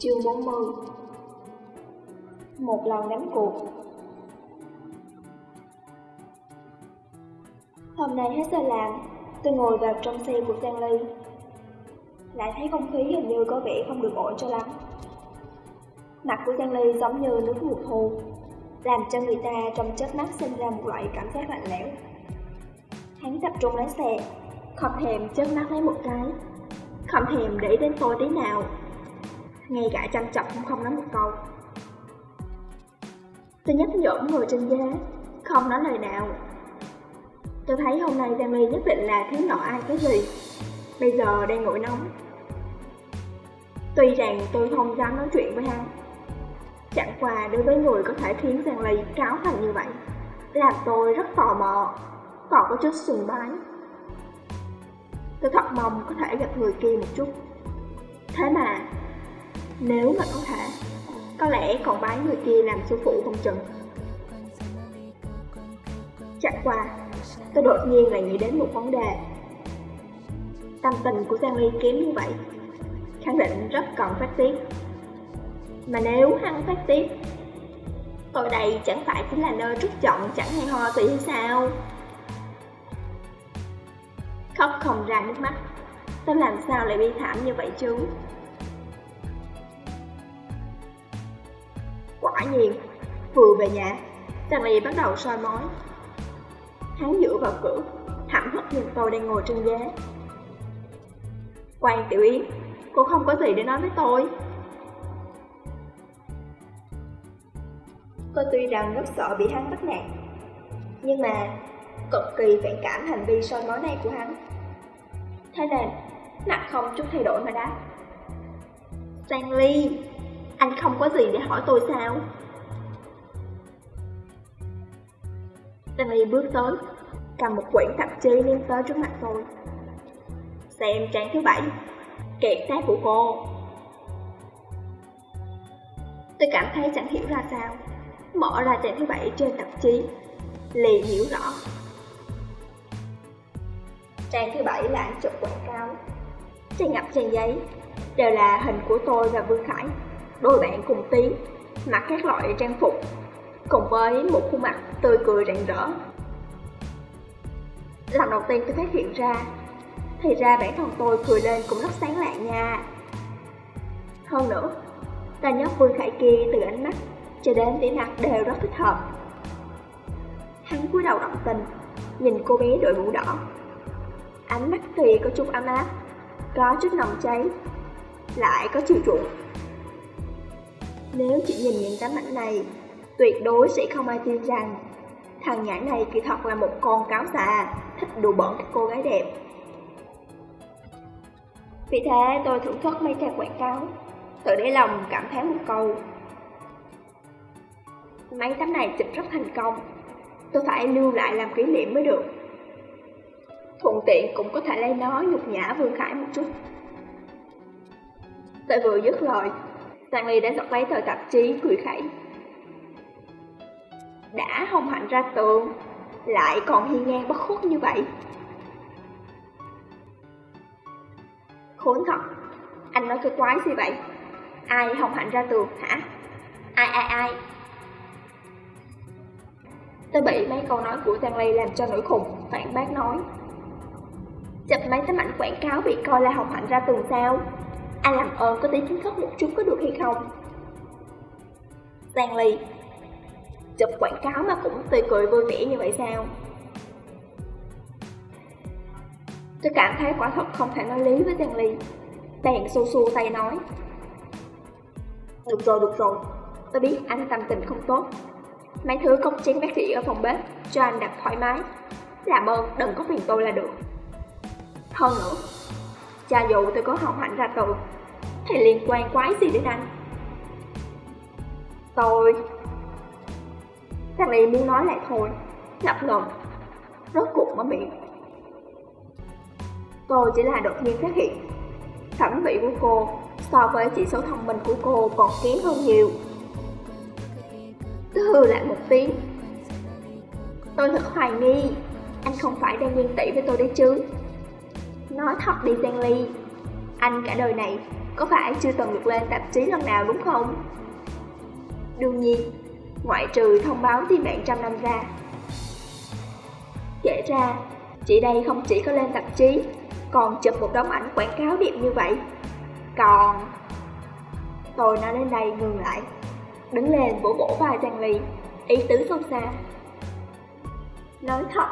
Chương 40 Một lần đánh cuộc Hôm nay hết giờ làm, tôi ngồi vào trong xe của Giang Ly. Lại thấy không khí hình như có vẻ không được ổn cho lắm. Mặt của Giang Ly giống như nước mùa thu, làm cho người ta trong chớp mắt sinh ra một loại cảm giác lạnh lẽo. Hắn tập trung lái xe, không thèm chớp mắt lấy một cái, không thèm để đến tôi tí nào. Ngay cả chăm chọc cũng không nói một câu. Tôi nhấp nhổm ngồi trên ghế, không nói lời nào. Tôi thấy hôm nay Giang Ly nhất định là thiếu nợ ai cái gì. Bây giờ đang nổi nóng. Tuy rằng tôi không dám nói chuyện với hắn, Chẳng qua đối với người có thể khiến Giang Ly cáo thành như vậy Làm tôi rất tò mò Còn có chút sùng bái Tôi thật mong có thể gặp người kia một chút Thế mà nếu mà có thể Có lẽ còn bái người kia làm sư phụ không chừng. Chẳng qua Tôi đột nhiên lại nghĩ đến một vấn đề. Tâm tình của Giang Ly kém như vậy Khẳng định rất cần phát tiết. Mà nếu hắn phát tiết, Tôi đây chẳng phải chính là nơi trút chọn chẳng hay ho tùy hay sao? Khóc không ra nước mắt. Tôi làm sao lại bi thảm như vậy chứ? Quả nhiên. Vừa về nhà Stanley bắt đầu soi mói. Hắn dựa vào cửa Hẳn hất nhìn tôi đang ngồi trên ghế. Quan Tiểu Yến Cô không có gì để nói với tôi. Tôi tuy rằng rất sợ bị hắn bắt nạt Nhưng mà cực kỳ phản cảm hành vi soi mói này của hắn. Thế nên mặt không chút thay đổi mà đáp. Stanley, anh không có gì để hỏi tôi sao? Stanley bước tới, cầm một quyển tạp chí lên tới trước mặt tôi. Xem trang thứ bảy, kẹt xác của cô. Tôi cảm thấy chẳng hiểu ra sao. Mở ra trang thứ bảy trên tạp chí, liền hiểu rõ. Trang thứ bảy là ảnh chụp quảng cáo, trang ngập trang giấy, đều là hình của tôi và Vương Khải, đôi bạn cùng tí, mặc các loại trang phục, cùng với một khuôn mặt tươi cười rạng rỡ. Lần đầu tiên tôi phát hiện ra, thì ra bản thân tôi cười lên cũng rất sáng lạng nha. Hơn nữa, ta nhớ Vương Khải kia từ ánh mắt cho đến điểm mặt đều rất thích hợp. Hắn cúi đầu động tình, nhìn cô bé đội mũ đỏ. Ánh mắt thì có chút ấm áp, có chút nồng cháy, lại có chiều chuộng. Nếu chỉ nhìn những tấm ảnh này, tuyệt đối sẽ không ai tin rằng thằng nhãi này kỳ thật là một con cáo già, thích đùa bẩn các cô gái đẹp. Vì thế tôi thưởng thức mấy trang quảng cáo, tự để lòng cảm thán một câu Mấy tấm này chụp rất thành công Tôi phải lưu lại làm kỷ niệm mới được. Thuận tiện cũng có thể lấy nó nhục nhã Vương Khải một chút. Tôi vừa dứt lời Stanley đã giật lấy tờ tạp chí cười khẩy Đã hồng hạnh ra tường Lại còn hiên ngang bất khuất như vậy. Khốn thật Anh nói cái quái gì vậy? Ai hồng hạnh ra tường hả? Ai ai ai? Tôi bị mấy câu nói của Giang Ly làm cho nổi khùng, phản bác nói. Chụp mấy tấm ảnh quảng cáo bị coi là hồng hạnh ra tường sao? Anh làm ơn có tí chính thức một chút có được hay không? Giang Ly Chụp quảng cáo mà cũng tươi cười vui vẻ như vậy sao? Tôi cảm thấy quả thật không thể nói lý với Giang Ly Bèn xô xô tay nói Được rồi, được rồi Tôi biết anh tâm tình không tốt Mấy thứ cốc chén bác sĩ ở phòng bếp cho anh đặt thoải mái. Làm ơn đừng có phiền tôi là được. Hơn nữa, cho dù tôi có học hạnh ra tù, thì liên quan quái gì đến anh? Tôi... Thằng này muốn nói lại thôi, ngập ngừng, rốt cuộc mở miệng. Tôi chỉ là đột nhiên phát hiện, thẩm vị của cô so với chỉ số thông minh của cô còn kém hơn nhiều. Tôi hừ lại một tiếng. Tôi thật hoài nghi. Anh không phải đang ghen tị với tôi đấy chứ? Nói thật đi Giang Ly Anh cả đời này có phải chưa từng được lên tạp chí lần nào đúng không? Đương nhiên, ngoại trừ thông báo tìm bạn trăm năm ra. Kể ra, chị đây không chỉ có lên tạp chí, còn chụp một đống ảnh quảng cáo đẹp như vậy. Còn... Tôi nói đến đây ngừng lại, đứng lên vỗ vỗ vai Giang Ly, ý tứ sâu xa. Nói thật,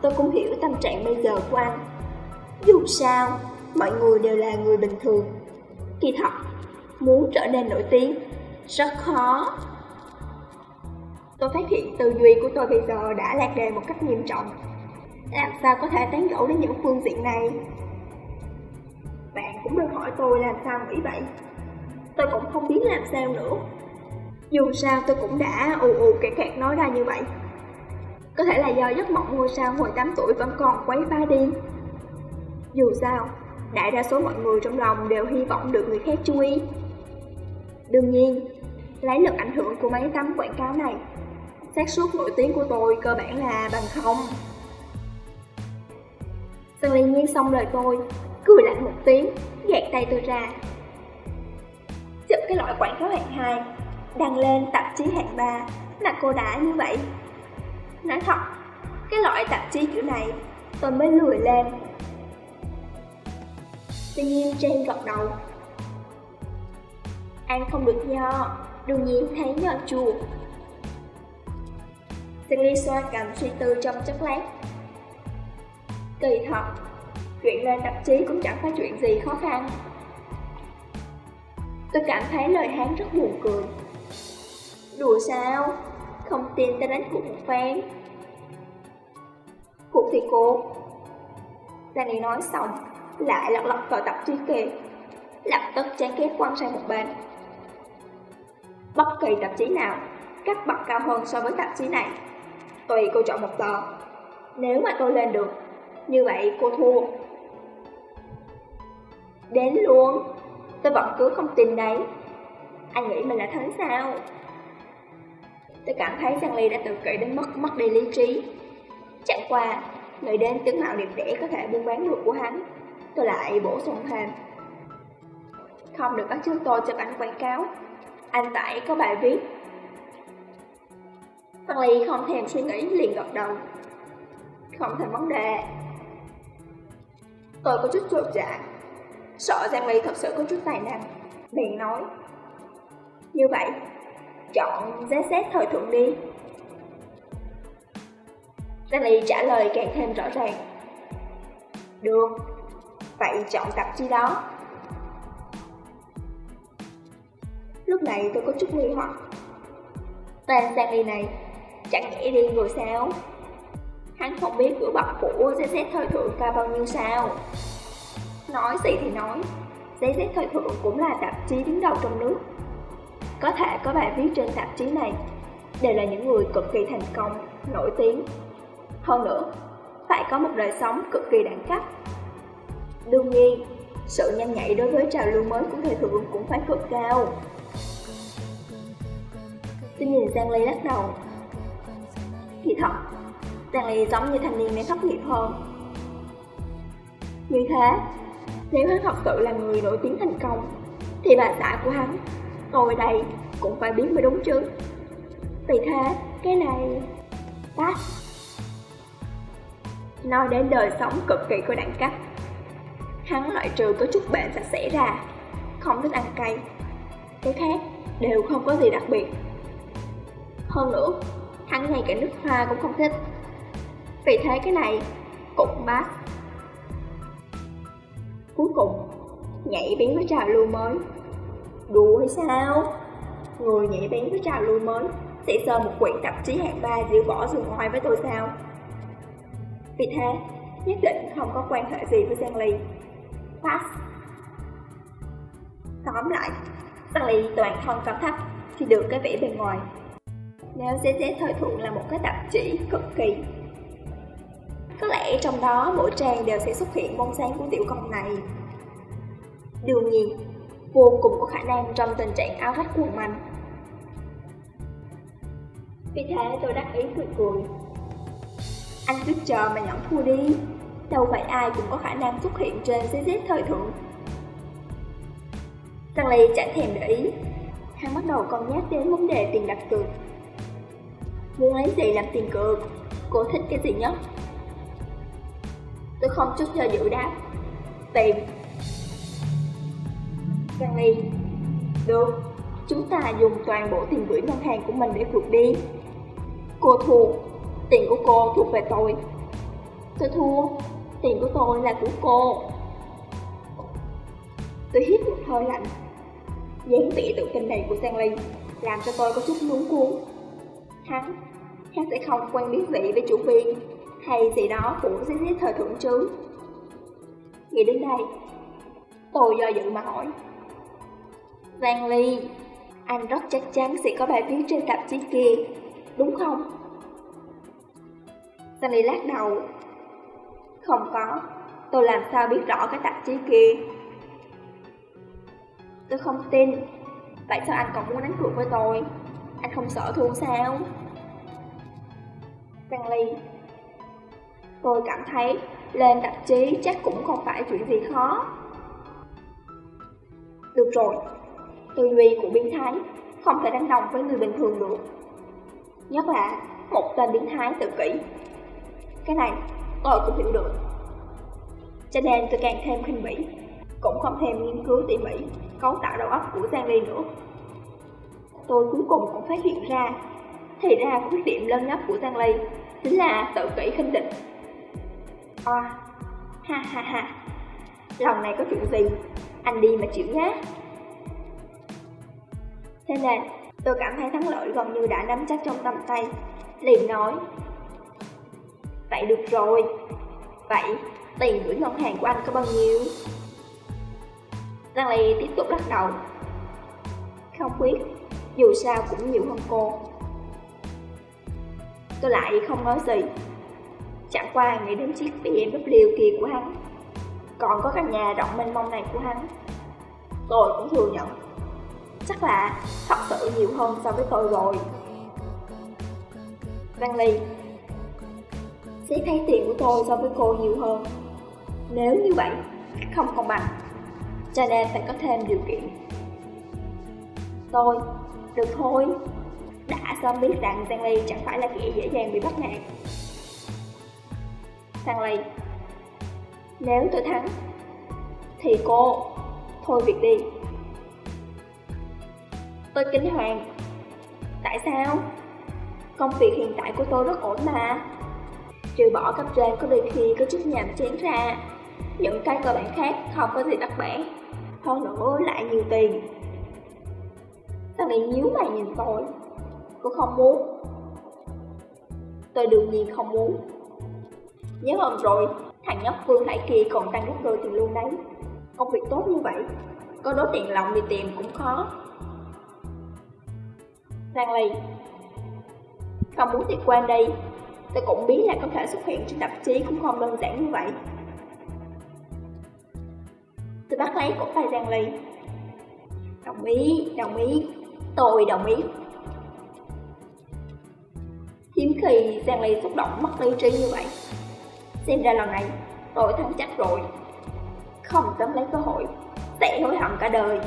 tôi cũng hiểu tâm trạng bây giờ của anh. Dù sao, mọi người đều là người bình thường. Kỳ thật, muốn trở nên nổi tiếng, rất khó. Tôi phát hiện tư duy của tôi bây giờ đã lạc đề một cách nghiêm trọng. Làm sao có thể tán gẫu đến những phương diện này? Bạn cũng đừng hỏi tôi làm sao nghĩ vậy. Tôi cũng không biết làm sao nữa. Dù sao tôi cũng đã ù ù kẹt kẹt nói ra như vậy. Có thể là do giấc mộng ngôi sao hồi 8 tuổi vẫn còn quấy phá điên. Dù sao, đại đa số mọi người trong lòng đều hy vọng được người khác chú ý. Đương nhiên, lấy lực ảnh hưởng của mấy tấm quảng cáo này, xác suất nổi tiếng của tôi cơ bản là bằng không. Sơn Ly Nhiên xong lời tôi, cười lạnh một tiếng, gạt tay tôi ra. Chụp cái loại quảng cáo hạng 2, đăng lên tạp chí hạng 3 là cô đã như vậy. Nói thật, cái loại tạp chí kiểu này tôi mới lười lên. Tuy nhiên Jane gật đầu. Ăn không được nho, đương nhiên thấy nho chua. Stanley xoa cầm suy tư trong chốc lát. Kỳ thật, chuyện lên tạp chí cũng chẳng phải chuyện gì khó khăn. Tôi cảm thấy lời hắn rất buồn cười. Đùa sao? Không tin ta đánh cuộc một phen. Cuộc thì cô. Danny nói xong, lại lật lật vào tập trí kia, lập tức trái kép quăng sang một bên. Bất kỳ tạp chí nào, cấp bậc cao hơn so với tạp chí này. Tùy cô chọn một tờ. Nếu mà tôi lên được, như vậy cô thua. Đến luôn, tôi vẫn cứ không tin đấy. Anh nghĩ mình là thắng sao? Tôi cảm thấy rằng Ly đã tự kỷ đến mất mất đi lý trí. Chẳng qua, người đến tướng mạo đẹp đẽ có thể buôn bán được của hắn. Tôi lại bổ sung thêm. Không được bắt chước tôi chụp ảnh quảng cáo. Anh phải có bài viết. Phan Ly không thèm suy nghĩ liền gật đầu. Không thành vấn đề. Tôi có chút chột dạ. Sợ Giang Ly thật sự có chút tài năng. Liền nói. Như vậy, chọn giá xét thời thượng đi. Stanley trả lời càng thêm rõ ràng. Được, vậy chọn tạp chí đó. Lúc này tôi có chút nghi hoặc. Tên Stanley này chẳng nhẽ đi rồi sao? Hắn không biết cửa bậc của giấy xét thời thượng cao bao nhiêu sao? Nói gì thì nói, giấy xét thời thượng cũng là tạp chí đứng đầu trong nước. Có thể có bài viết trên tạp chí này đều là những người cực kỳ thành công, nổi tiếng. Hơn nữa, phải có một đời sống cực kỳ đẳng cấp. Đương nhiên, sự nhanh nhạy đối với trào lưu mới của thời thượng cũng phải cực cao. Tôi nhìn Giang Ly lắc đầu. Thì thật, Giang Ly giống như thanh niên đang thất nghiệp hơn. Như thế, nếu hắn thật sự là người nổi tiếng thành công, thì bà xã của hắn ngồi đây cũng phải biết mới đúng chứ Vì thế, cái này... Pass Nói đến đời sống cực kỳ của đẳng cấp Hắn loại trừ có chút bệnh sạch sẽ ra. Không thích ăn cay. Cái khác đều không có gì đặc biệt. Hơn nữa, hắn ngay cả nước hoa cũng không thích. Vì thế cái này cũng bác Cuối cùng, nhảy biến với trào lưu mới. Đùa hay sao? Người nhảy bén với trào lưu mới Sẽ sơ một quyển tạp chí hạng ba giữ bỏ dừng ngoài với tôi sao? Vì thế, nhất định không có quan hệ gì với Giang Ly. Pass. Tóm lại, Giang toàn thân cao thấp Thì được cái vẻ bề ngoài. Nếu ZZ thời thượng là một cái tạp chỉ cực kỳ Có lẽ trong đó mỗi trang đều sẽ xuất hiện bông sáng của tiểu công này. Đương nhiên, vô cùng có khả năng trong tình trạng áo rách cuồng manh. Vì thế tôi đắc ý cười cười. Anh cứ chờ mà nhẫn thua đi, đâu phải ai cũng có khả năng xuất hiện trên CZ thời thượng. Stanley chẳng thèm để ý, Hắn bắt đầu cân nhắc đến vấn đề tiền đặt cược. Muốn lấy gì làm tiền cược? Cô thích cái gì nhất? Tôi không chút do dự đáp, Tiền. Stanley. Được Chúng ta dùng toàn bộ tiền gửi ngân hàng của mình để vượt đi. Cô thua, Tiền của cô thuộc về tôi. Tôi thua. Tiền của tôi là của cô Tôi hít một hơi lạnh dáng vẻ tự tin này của Stanley làm cho tôi có chút luống cuốn. Hắn, hắn sẽ không quen biết vị với chủ viên hay gì đó của sẽ xí thời thượng chứ. Nghĩ đến đây, tôi do dự mà hỏi. Stanley, anh rất chắc chắn sẽ có bài viết trên tạp chí kia, đúng không? Stanley lắc đầu. Không có, tôi làm sao biết rõ cái tạp chí kia. Tôi không tin. Tại sao anh còn muốn đánh cược với tôi? Anh không sợ thua sao? Stanley Tôi cảm thấy lên tạp chí chắc cũng không phải chuyện gì khó. Được rồi Tư duy của biến thái Không thể đánh đồng với người bình thường được. Nhất là một tên biến thái tự kỷ. Cái này tôi cũng hiểu được Cho nên tôi càng thêm khinh bỉ Cũng không thèm nghiên cứu tỉ mỉ cấu tạo đầu óc của Giang Ly nữa. Tôi cuối cùng cũng phát hiện ra, thì ra khuyết điểm lớn nhất của Giang Ly chính là tự kỷ khinh địch. À, ha ha ha, lần này có chuyện gì, anh đi mà chịu nhá. Thế nên, tôi cảm thấy thắng lợi gần như đã nắm chắc trong tầm tay, liền nói. Vậy được rồi, vậy tiền gửi ngân hàng của anh có bao nhiêu? Giang Ly tiếp tục lắc đầu. Không biết Dù sao cũng nhiều hơn cô. Tôi lại không nói gì. Chẳng qua nghĩ đến chiếc BMW kia của hắn. Còn có căn nhà rộng mênh mông này của hắn. Tôi cũng thừa nhận. Chắc là thật sự nhiều hơn so với tôi rồi. Giang Ly sẽ thấy tiền của tôi so với cô nhiều hơn Nếu như vậy, không công bằng cho nên phải có thêm điều kiện. Tôi, được thôi, đã sớm biết rằng Giang Ly chẳng phải là kẻ dễ dàng bị bắt nạt. Giang Ly, nếu tôi thắng, thì cô thôi việc đi. Tôi kính hoàng, tại sao? Công việc hiện tại của tôi rất ổn mà. Trừ bỏ cấp trên có đôi khi có chút nhàm chán ra, những cái cơ bản khác không có gì đặc biệt hơn nữa lại nhiều tiền. Sao lại nhíu mày nhìn tôi? Cô không muốn. Tôi đương nhiên không muốn. Nhớ hôm rồi Thằng nhóc Phương Hải kia còn tăng gấp đôi tiền luôn đấy. Công việc tốt như vậy Có đốt tiền lòng đi tìm cũng khó. Giang Ly Không muốn thì quan đi Tôi cũng biết là có thể xuất hiện trên tạp chí cũng không đơn giản như vậy. Tôi bắt lấy cổ tay Giang Ly. Đồng ý, đồng ý, tôi đồng ý. Hiếm khi Giang Ly xúc động mất lý trí như vậy. Xem ra lần này tôi thắng chắc rồi. Không dám lấy cơ hội Sẽ hối hận cả đời.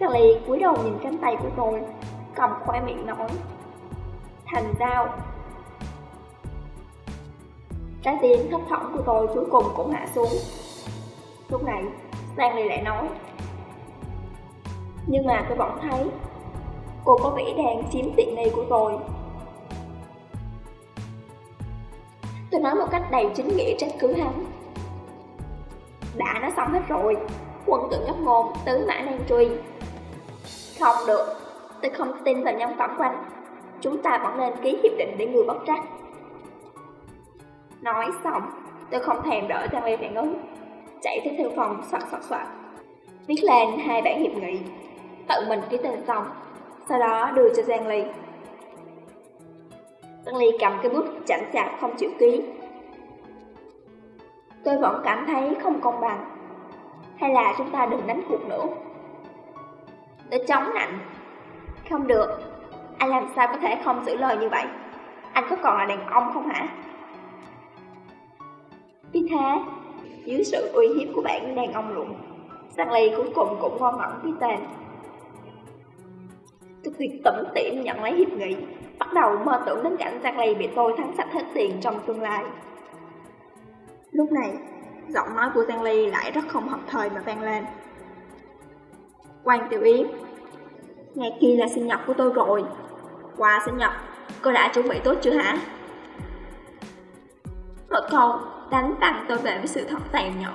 Giang Ly cúi đầu nhìn cánh tay của tôi Cầm khoe miệng nói. Thành dao. Trái tim thấp thỏm của tôi cuối cùng cũng hạ xuống. Lúc này, Stanley lại nói Nhưng mà tôi vẫn thấy Cô có vẻ đang chiếm tiện nghi của tôi. Tôi nói một cách đầy chính nghĩa trách cứ hắn. Đã nói xong hết rồi Quân tử nhóc ngôn, tứ mã nan truy. Không được Tôi không tin vào nhân phẩm của anh Chúng ta vẫn nên ký hiệp định để người bất trách Nói xong, tôi không thèm đỡ Giang Ly phản ứng, chạy tới thư phòng soạt soạt soạt. Viết lên hai bản hiệp nghị, tự mình ký tên xong, sau đó đưa cho Giang Ly. Giang Ly cầm cái bút chảnh chạp không chịu ký. Tôi vẫn cảm thấy không công bằng. Hay là chúng ta đừng đánh cuộc nữa. Tôi chống nạnh. Không được, anh làm sao có thể không giữ lời như vậy? Anh có còn là đàn ông không hả? Vì thế, dưới sự uy hiếp của bạn đàn ông luận, Stanley cuối cùng cũng ngon ngẩn với tên. Tôi tuyệt tẩm tiệm nhận lấy hiệp nghị, bắt đầu mơ tưởng đến cảnh Stanley bị tôi thắng sạch hết tiền trong tương lai. Lúc này, giọng nói của Giang Ly lại rất không hợp thời mà vang lên. Quan Tiểu Yến, ngày kia là sinh nhật của tôi rồi. Qua sinh nhật, cô đã chuẩn bị tốt chưa hả? Một câu đánh tăng tôi về với sự thật tàn nhẫn